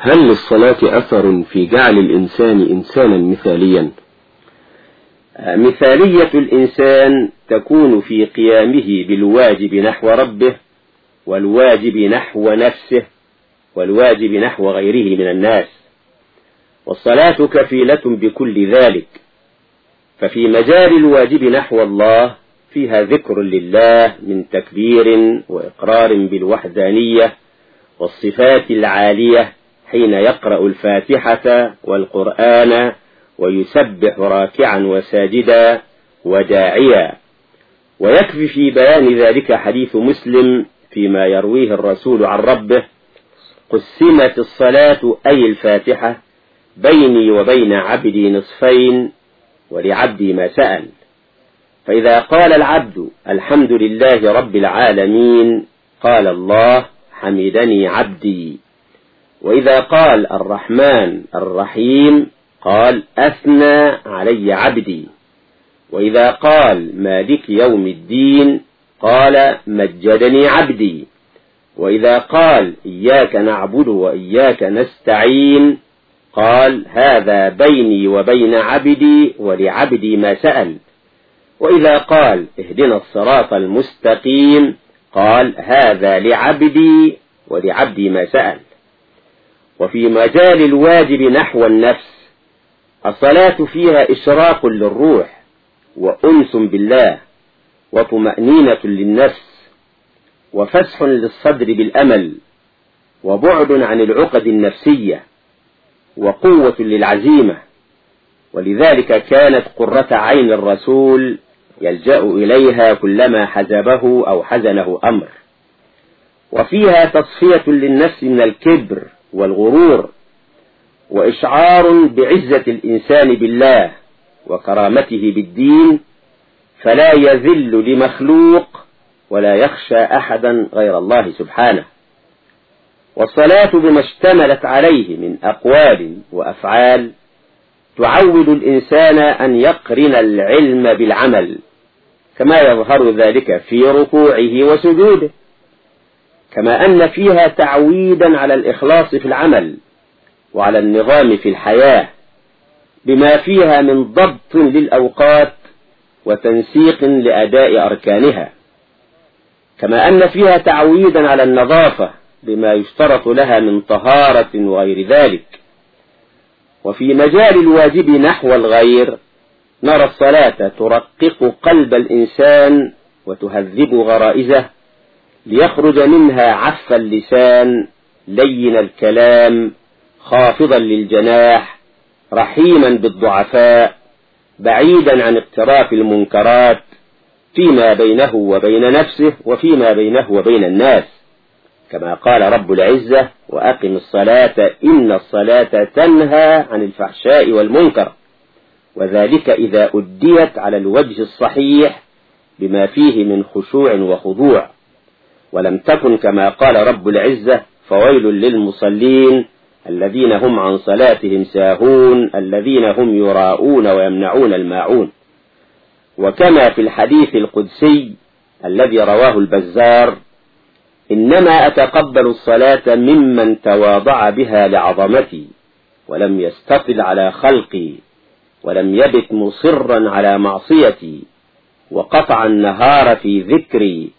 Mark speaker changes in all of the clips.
Speaker 1: هل للصلاة أثر في جعل الإنسان إنسانا مثاليا؟
Speaker 2: مثالية الإنسان تكون في قيامه بالواجب نحو ربه والواجب نحو نفسه والواجب نحو غيره من الناس. والصلاة كفيلة بكل ذلك. ففي مجال الواجب نحو الله فيها ذكر لله من تكبير وإقرار بالوحدانية والصفات العالية حين يقرأ الفاتحة والقرآن ويسبح راكعا وساجدا وداعيا. ويكفي في بيان ذلك حديث مسلم فيما يرويه الرسول عن ربه قسمت الصلاة أي الفاتحة بيني وبين عبدي نصفين ولعبدي ما سأل. فإذا قال العبد الحمد لله رب العالمين قال الله حمدني عبدي. وإذا قال الرحمن الرحيم قال أثنى علي عبدي. وإذا قال مالك يوم الدين قال مجدني عبدي. وإذا قال إياك نعبد وإياك نستعين قال هذا بيني وبين عبدي ولعبدي ما سأل. وإذا قال اهدنا الصراط المستقيم قال هذا لعبدي ولعبدي ما سأل. وفي مجال الواجب نحو النفس الصلاة فيها إشراق للروح وأنس بالله وطمأنينة للنفس وفسح للصدر بالأمل وبعد عن العقد النفسية وقوة للعزيمة ولذلك كانت قرة عين الرسول يلجأ إليها كلما حزبه أو حزنه أمر. وفيها تصفية للنفس من الكبر والغرور وإشعار بعزة الإنسان بالله وكرامته بالدين فلا يذل لمخلوق ولا يخشى أحدا غير الله سبحانه. والصلاة بما اشتملت عليه من أقوال وأفعال تعود الإنسان أن يقرن العلم بالعمل كما يظهر ذلك في ركوعه وسجوده. كما أن فيها تعويدا على الإخلاص في العمل وعلى النظام في الحياة بما فيها من ضبط للأوقات وتنسيق لأداء أركانها. كما أن فيها تعويدا على النظافة بما يشترط لها من طهارة وغير ذلك. وفي مجال الواجب نحو الغير نرى الصلاة ترقق قلب الإنسان وتهذب غرائزه. ليخرج منها عف اللسان لين الكلام خافضا للجناح رحيما بالضعفاء بعيدا عن اقتراف المنكرات فيما بينه وبين نفسه وفيما بينه وبين الناس. كما قال رب العزة وأقم الصلاة إن الصلاة تنهى عن الفحشاء والمنكر. وذلك إذا أديت على الوجه الصحيح بما فيه من خشوع وخضوع. ولم تكن كما قال رب العزة فويل للمصلين الذين هم عن صلاتهم ساهون الذين هم يراءون ويمنعون الماعون. وكما في الحديث القدسي الذي رواه البزار إنما أتقبل الصلاة ممن تواضع بها لعظمتي ولم يستطل على خلقي ولم يبت مصرا على معصيتي وقطع النهار في ذكري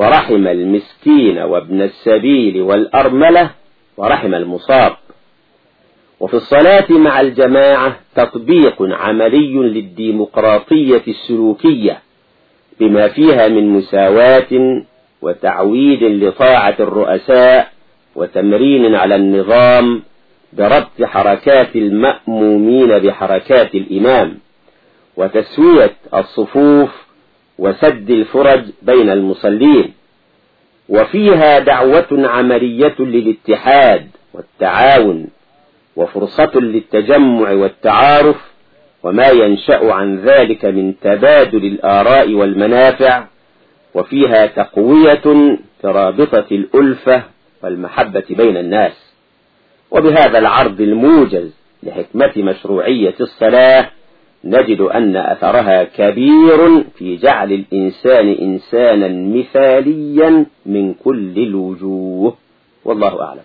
Speaker 2: ورحم المسكين وابن السبيل والأرملة ورحم المصاب. وفي الصلاة مع الجماعة تطبيق عملي للديمقراطية السلوكية بما فيها من مساواة وتعويد لطاعة الرؤساء وتمرين على النظام بربط حركات المأمومين بحركات الإمام وتسوية الصفوف وسد الفرج بين المصلين. وفيها دعوة عملية للاتحاد والتعاون وفرصة للتجمع والتعارف وما ينشأ عن ذلك من تبادل الآراء والمنافع. وفيها تقوية ترابطة الألفة والمحبة بين الناس. وبهذا العرض الموجز لحكمة مشروعية الصلاة نجد أن أثرها كبير في جعل الإنسان إنسانا مثاليا من كل الوجوه. والله أعلم.